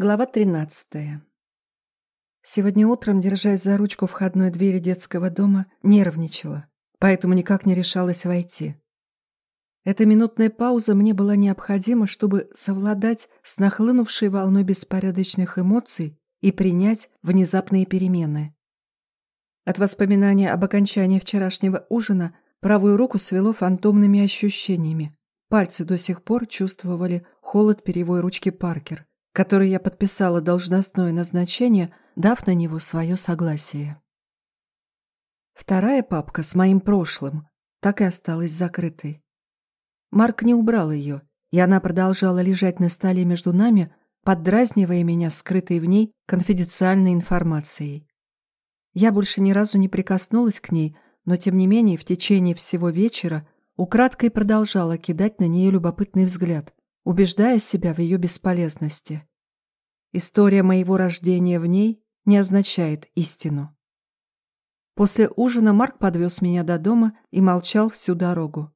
Глава 13. Сегодня утром, держась за ручку входной двери детского дома, нервничала, поэтому никак не решалась войти. Эта минутная пауза мне была необходима, чтобы совладать с нахлынувшей волной беспорядочных эмоций и принять внезапные перемены. От воспоминания об окончании вчерашнего ужина правую руку свело фантомными ощущениями. Пальцы до сих пор чувствовали холод перевой ручки Паркер который я подписала должностное назначение, дав на него свое согласие. Вторая папка с моим прошлым так и осталась закрытой. Марк не убрал ее, и она продолжала лежать на столе между нами, поддразнивая меня скрытой в ней конфиденциальной информацией. Я больше ни разу не прикоснулась к ней, но тем не менее в течение всего вечера украдкой продолжала кидать на нее любопытный взгляд, убеждая себя в ее бесполезности. История моего рождения в ней не означает истину. После ужина Марк подвез меня до дома и молчал всю дорогу.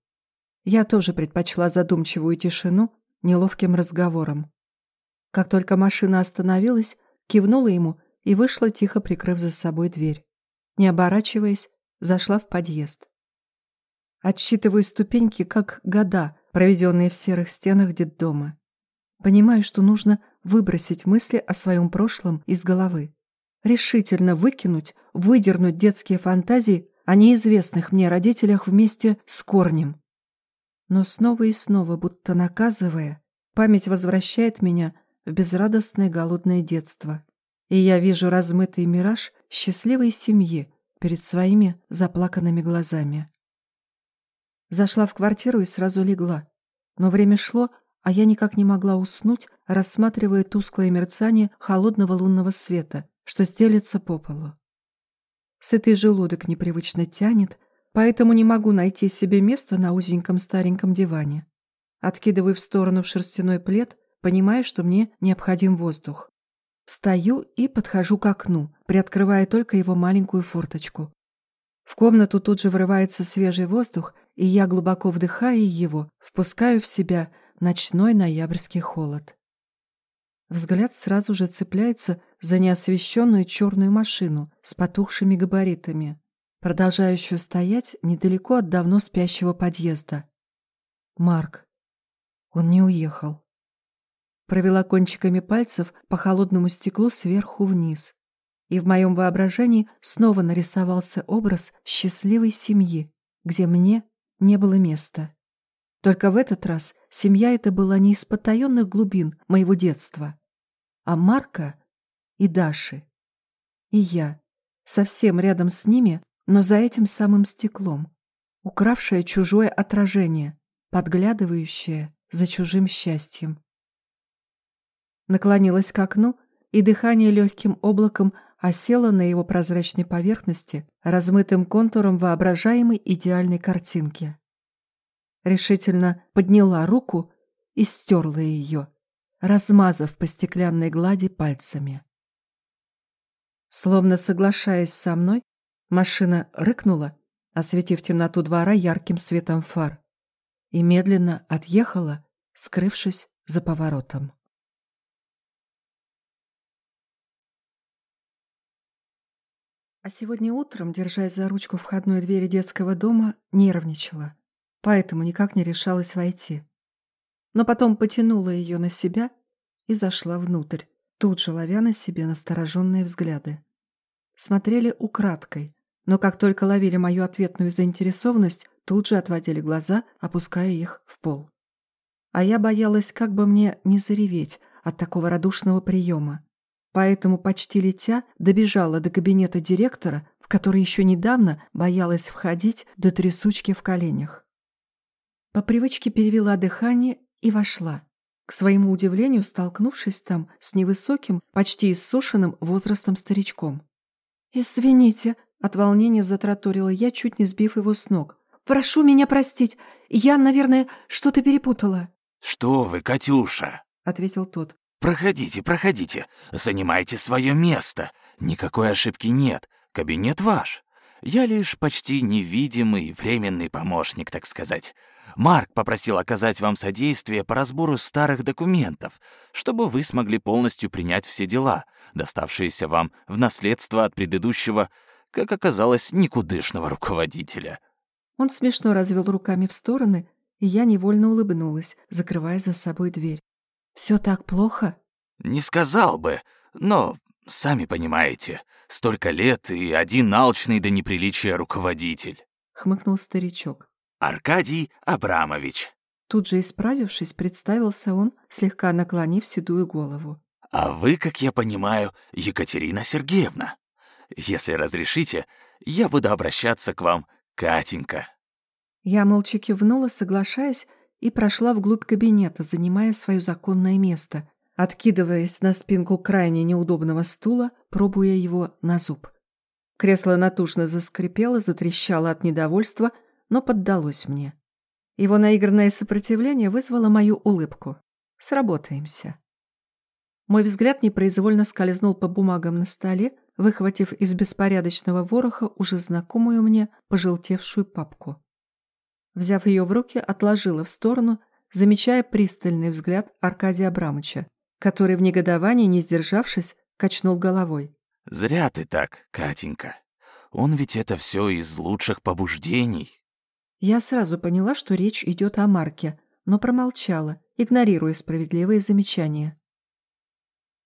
Я тоже предпочла задумчивую тишину неловким разговором. Как только машина остановилась, кивнула ему и вышла, тихо прикрыв за собой дверь. Не оборачиваясь, зашла в подъезд. Отсчитываю ступеньки, как года, проведенные в серых стенах детдома. Понимаю, что нужно выбросить мысли о своем прошлом из головы. Решительно выкинуть, выдернуть детские фантазии о неизвестных мне родителях вместе с корнем. Но снова и снова, будто наказывая, память возвращает меня в безрадостное голодное детство. И я вижу размытый мираж счастливой семьи перед своими заплаканными глазами. Зашла в квартиру и сразу легла. Но время шло, а я никак не могла уснуть, рассматривая тусклое мерцание холодного лунного света, что стелется по полу. Сытый желудок непривычно тянет, поэтому не могу найти себе места на узеньком стареньком диване. Откидываю в сторону шерстяной плед, понимая, что мне необходим воздух. Встаю и подхожу к окну, приоткрывая только его маленькую форточку. В комнату тут же врывается свежий воздух, и я, глубоко вдыхая его, впускаю в себя ночной ноябрьский холод. Взгляд сразу же цепляется за неосвещенную черную машину с потухшими габаритами, продолжающую стоять недалеко от давно спящего подъезда. Марк. Он не уехал. Провела кончиками пальцев по холодному стеклу сверху вниз. И в моем воображении снова нарисовался образ счастливой семьи, где мне не было места. Только в этот раз семья эта была не из потаенных глубин моего детства, а Марка и Даши. И я, совсем рядом с ними, но за этим самым стеклом, укравшее чужое отражение, подглядывающее за чужим счастьем. Наклонилась к окну, и дыхание легким облаком осело на его прозрачной поверхности, размытым контуром воображаемой идеальной картинки решительно подняла руку и стерла ее, размазав по стеклянной глади пальцами. Словно соглашаясь со мной, машина рыкнула, осветив темноту двора ярким светом фар, и медленно отъехала, скрывшись за поворотом. А сегодня утром, держась за ручку входной двери детского дома, нервничала поэтому никак не решалась войти. Но потом потянула ее на себя и зашла внутрь, тут же ловя на себе настороженные взгляды. Смотрели украдкой, но как только ловили мою ответную заинтересованность, тут же отводили глаза, опуская их в пол. А я боялась, как бы мне не зареветь от такого радушного приема. Поэтому, почти летя, добежала до кабинета директора, в который еще недавно боялась входить до трясучки в коленях. По привычке перевела дыхание и вошла, к своему удивлению столкнувшись там с невысоким, почти иссушенным возрастом старичком. «Извините», — от волнения затраторила я, чуть не сбив его с ног. «Прошу меня простить, я, наверное, что-то перепутала». «Что вы, Катюша?» — ответил тот. «Проходите, проходите, занимайте свое место. Никакой ошибки нет, кабинет ваш. Я лишь почти невидимый временный помощник, так сказать. Марк попросил оказать вам содействие по разбору старых документов, чтобы вы смогли полностью принять все дела, доставшиеся вам в наследство от предыдущего, как оказалось, никудышного руководителя». Он смешно развел руками в стороны, и я невольно улыбнулась, закрывая за собой дверь. «Все так плохо?» «Не сказал бы, но, сами понимаете, столько лет и один алчный до неприличия руководитель», — хмыкнул старичок. Аркадий Абрамович. Тут же исправившись, представился он, слегка наклонив седую голову. А вы, как я понимаю, Екатерина Сергеевна. Если разрешите, я буду обращаться к вам, Катенька. Я молча кивнула, соглашаясь, и прошла вглубь кабинета, занимая свое законное место, откидываясь на спинку крайне неудобного стула, пробуя его на зуб. Кресло натужно заскрипело, затрещало от недовольства, но поддалось мне. Его наигранное сопротивление вызвало мою улыбку. Сработаемся. Мой взгляд непроизвольно скользнул по бумагам на столе, выхватив из беспорядочного вороха уже знакомую мне пожелтевшую папку. Взяв ее в руки, отложила в сторону, замечая пристальный взгляд Аркадия Абрамовича, который в негодовании, не сдержавшись, качнул головой. «Зря ты так, Катенька. Он ведь это все из лучших побуждений. Я сразу поняла, что речь идет о Марке, но промолчала, игнорируя справедливые замечания.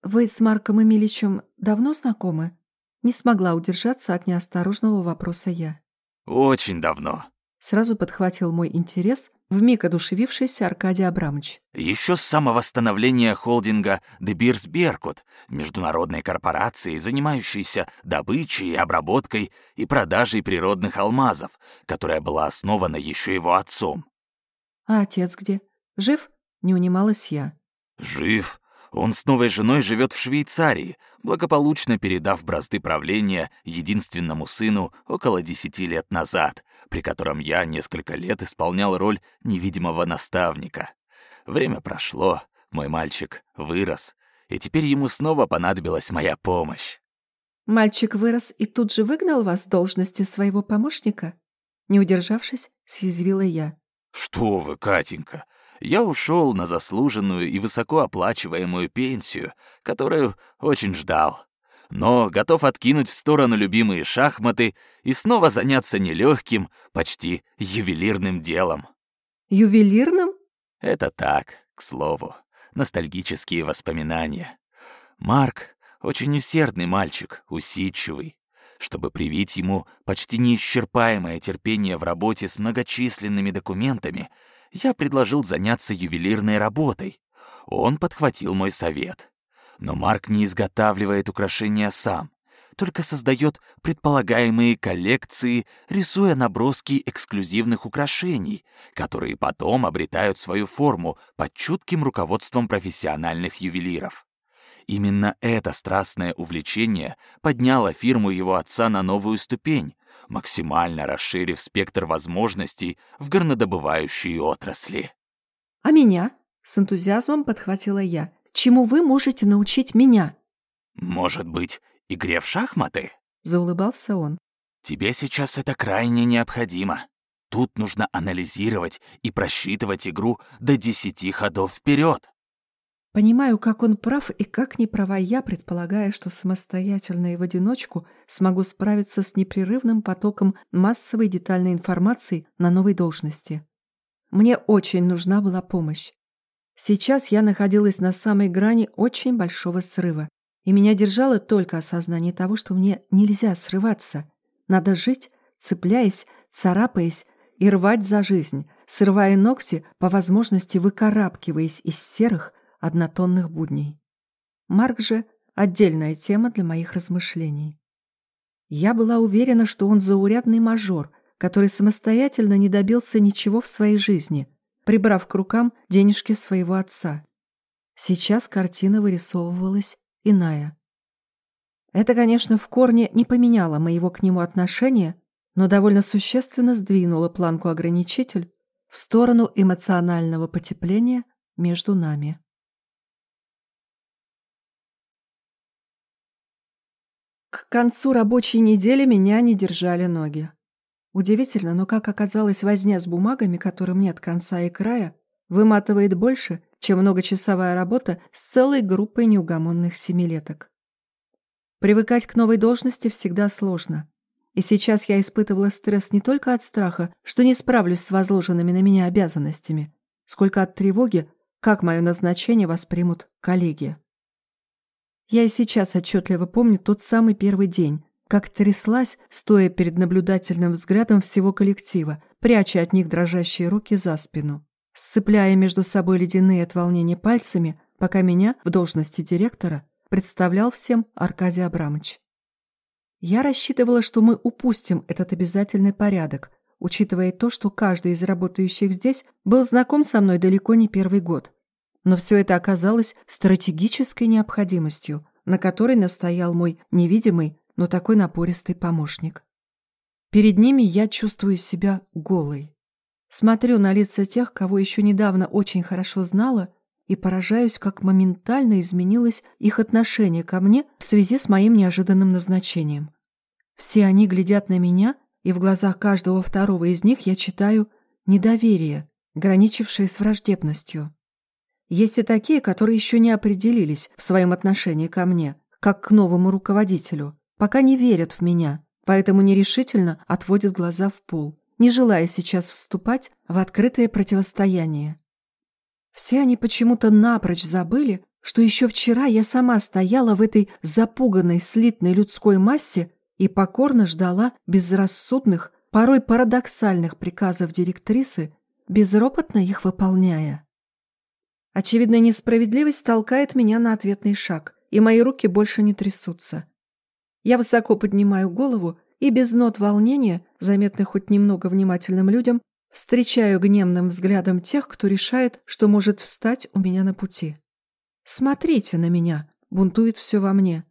«Вы с Марком Эмиличем давно знакомы?» Не смогла удержаться от неосторожного вопроса я. «Очень давно», — сразу подхватил мой интерес вмиг одушевившийся Аркадий Абрамович. Еще с самого становления холдинга «De Beers Беркут», международной корпорации, занимающейся добычей, обработкой и продажей природных алмазов, которая была основана еще его отцом. «А отец где? Жив?» — не унималась я. «Жив. Он с новой женой живет в Швейцарии, благополучно передав бразды правления единственному сыну около десяти лет назад, при котором я несколько лет исполнял роль невидимого наставника. Время прошло, мой мальчик вырос, и теперь ему снова понадобилась моя помощь. «Мальчик вырос и тут же выгнал вас с должности своего помощника?» Не удержавшись, съязвила я. «Что вы, Катенька, я ушел на заслуженную и высокооплачиваемую пенсию, которую очень ждал. Но готов откинуть в сторону любимые шахматы и снова заняться нелегким, почти ювелирным делом. Ювелирным? Это так, к слову, ностальгические воспоминания. Марк — очень усердный мальчик, усидчивый. Чтобы привить ему почти неисчерпаемое терпение в работе с многочисленными документами — я предложил заняться ювелирной работой. Он подхватил мой совет. Но Марк не изготавливает украшения сам, только создает предполагаемые коллекции, рисуя наброски эксклюзивных украшений, которые потом обретают свою форму под чутким руководством профессиональных ювелиров. Именно это страстное увлечение подняло фирму его отца на новую ступень, максимально расширив спектр возможностей в горнодобывающей отрасли. «А меня?» — с энтузиазмом подхватила я. «Чему вы можете научить меня?» «Может быть, игре в шахматы?» — заулыбался он. «Тебе сейчас это крайне необходимо. Тут нужно анализировать и просчитывать игру до десяти ходов вперед. Понимаю, как он прав и как не права я, предполагая, что самостоятельно и в одиночку смогу справиться с непрерывным потоком массовой детальной информации на новой должности. Мне очень нужна была помощь. Сейчас я находилась на самой грани очень большого срыва, и меня держало только осознание того, что мне нельзя срываться. Надо жить, цепляясь, царапаясь и рвать за жизнь, срывая ногти, по возможности выкарабкиваясь из серых, однотонных будней. Марк же — отдельная тема для моих размышлений. Я была уверена, что он заурядный мажор, который самостоятельно не добился ничего в своей жизни, прибрав к рукам денежки своего отца. Сейчас картина вырисовывалась иная. Это, конечно, в корне не поменяло моего к нему отношения, но довольно существенно сдвинуло планку-ограничитель в сторону эмоционального потепления между нами. К концу рабочей недели меня не держали ноги. Удивительно, но как оказалось, возня с бумагами, которым нет конца и края, выматывает больше, чем многочасовая работа с целой группой неугомонных семилеток. Привыкать к новой должности всегда сложно. И сейчас я испытывала стресс не только от страха, что не справлюсь с возложенными на меня обязанностями, сколько от тревоги, как мое назначение воспримут коллеги. Я и сейчас отчетливо помню тот самый первый день, как тряслась, стоя перед наблюдательным взглядом всего коллектива, пряча от них дрожащие руки за спину сцепляя между собой ледяные от волнения пальцами, пока меня в должности директора представлял всем Аркадий Абрамович. Я рассчитывала, что мы упустим этот обязательный порядок, учитывая то, что каждый из работающих здесь был знаком со мной далеко не первый год. Но все это оказалось стратегической необходимостью, на которой настоял мой невидимый, но такой напористый помощник. Перед ними я чувствую себя голой. Смотрю на лица тех, кого еще недавно очень хорошо знала, и поражаюсь, как моментально изменилось их отношение ко мне в связи с моим неожиданным назначением. Все они глядят на меня, и в глазах каждого второго из них я читаю недоверие, граничившее с враждебностью. Есть и такие, которые еще не определились в своем отношении ко мне, как к новому руководителю, пока не верят в меня, поэтому нерешительно отводят глаза в пол не желая сейчас вступать в открытое противостояние. Все они почему-то напрочь забыли, что еще вчера я сама стояла в этой запуганной слитной людской массе и покорно ждала безрассудных, порой парадоксальных приказов директрисы, безропотно их выполняя. Очевидная несправедливость толкает меня на ответный шаг, и мои руки больше не трясутся. Я высоко поднимаю голову и без нот волнения, заметных хоть немного внимательным людям, встречаю гневным взглядом тех, кто решает, что может встать у меня на пути. «Смотрите на меня!» — бунтует все во мне.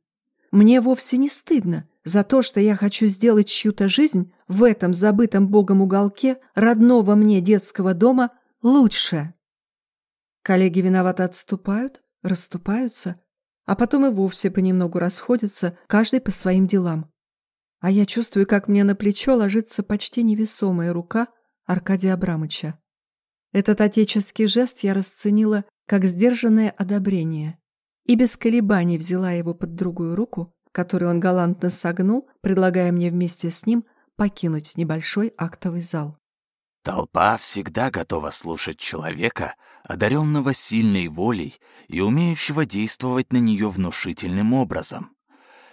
«Мне вовсе не стыдно за то, что я хочу сделать чью-то жизнь в этом забытом богом уголке родного мне детского дома лучше». Коллеги виновато отступают, расступаются, а потом и вовсе понемногу расходятся, каждый по своим делам а я чувствую, как мне на плечо ложится почти невесомая рука Аркадия Абрамыча. Этот отеческий жест я расценила как сдержанное одобрение и без колебаний взяла его под другую руку, которую он галантно согнул, предлагая мне вместе с ним покинуть небольшой актовый зал. Толпа всегда готова слушать человека, одаренного сильной волей и умеющего действовать на нее внушительным образом.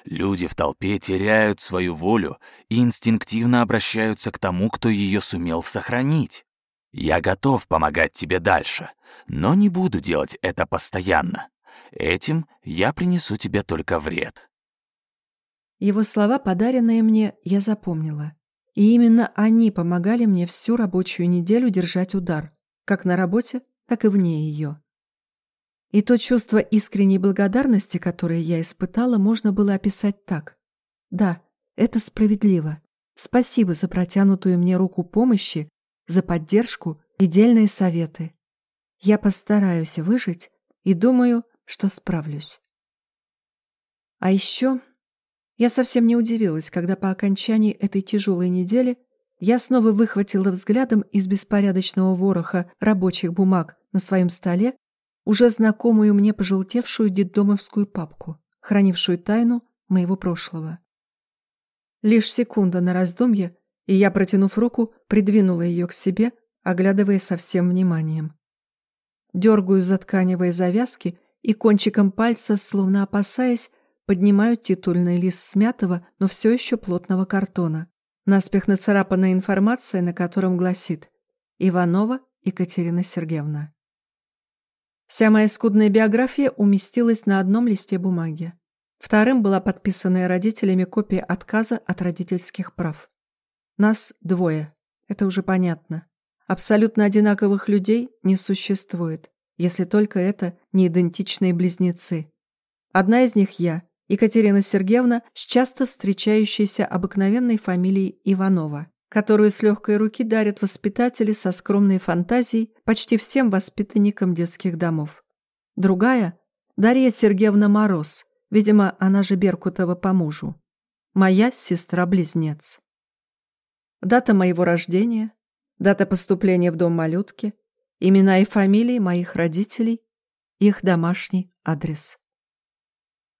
Люди в толпе теряют свою волю и инстинктивно обращаются к тому, кто ее сумел сохранить. Я готов помогать тебе дальше, но не буду делать это постоянно. Этим я принесу тебе только вред. Его слова, подаренные мне, я запомнила. И именно они помогали мне всю рабочую неделю держать удар, как на работе, так и вне ее. И то чувство искренней благодарности, которое я испытала, можно было описать так. Да, это справедливо. Спасибо за протянутую мне руку помощи, за поддержку и дельные советы. Я постараюсь выжить и думаю, что справлюсь. А еще я совсем не удивилась, когда по окончании этой тяжелой недели я снова выхватила взглядом из беспорядочного вороха рабочих бумаг на своем столе уже знакомую мне пожелтевшую детдомовскую папку, хранившую тайну моего прошлого. Лишь секунда на раздумье, и я, протянув руку, придвинула ее к себе, оглядывая со всем вниманием. Дергаю за тканевые завязки и кончиком пальца, словно опасаясь, поднимаю титульный лист смятого, но все еще плотного картона. Наспех нацарапанная информация, на котором гласит «Иванова Екатерина Сергеевна». Вся моя скудная биография уместилась на одном листе бумаги. Вторым была подписанная родителями копия отказа от родительских прав. Нас двое, это уже понятно. Абсолютно одинаковых людей не существует, если только это не идентичные близнецы. Одна из них я, Екатерина Сергеевна, с часто встречающейся обыкновенной фамилией Иванова которую с легкой руки дарят воспитатели со скромной фантазией почти всем воспитанникам детских домов. Другая – Дарья Сергеевна Мороз, видимо, она же Беркутова по мужу. моя сестра-близнец. Дата моего рождения, дата поступления в дом малютки, имена и фамилии моих родителей, их домашний адрес.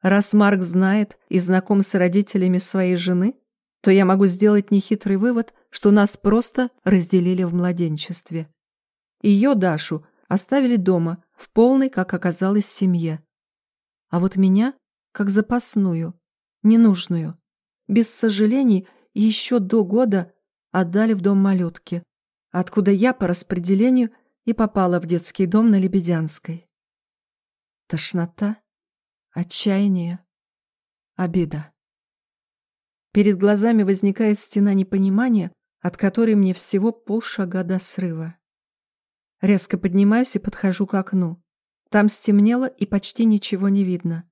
Раз Марк знает и знаком с родителями своей жены, то я могу сделать нехитрый вывод, что нас просто разделили в младенчестве. Ее, Дашу, оставили дома, в полной, как оказалось, семье. А вот меня, как запасную, ненужную, без сожалений, еще до года отдали в дом малютки, откуда я по распределению и попала в детский дом на Лебедянской. Тошнота, отчаяние, обида. Перед глазами возникает стена непонимания, от которой мне всего полшага до срыва. Резко поднимаюсь и подхожу к окну. Там стемнело и почти ничего не видно.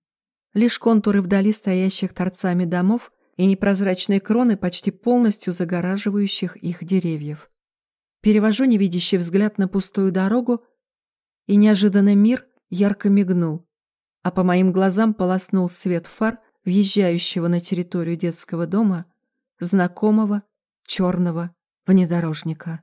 Лишь контуры вдали стоящих торцами домов и непрозрачные кроны почти полностью загораживающих их деревьев. Перевожу невидящий взгляд на пустую дорогу, и неожиданно мир ярко мигнул, а по моим глазам полоснул свет фар, въезжающего на территорию детского дома, знакомого черного внедорожника.